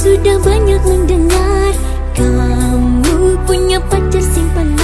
sudah banyak mendengar Kamu punya pacar simpan.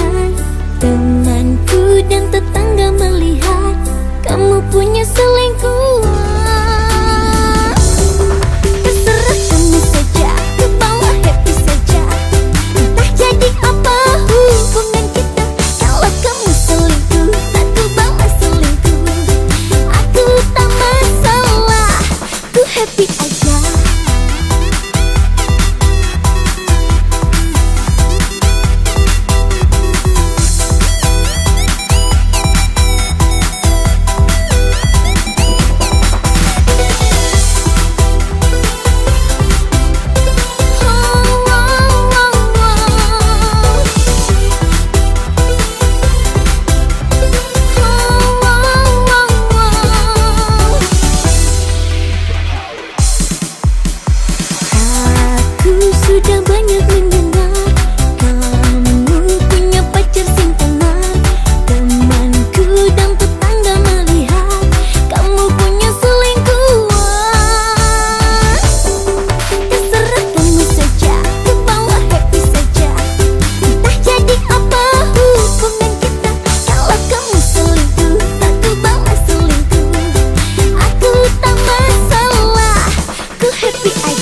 the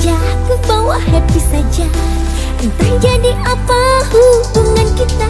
saja Ke bawah happy saja. Entah jadi apa hubungan kita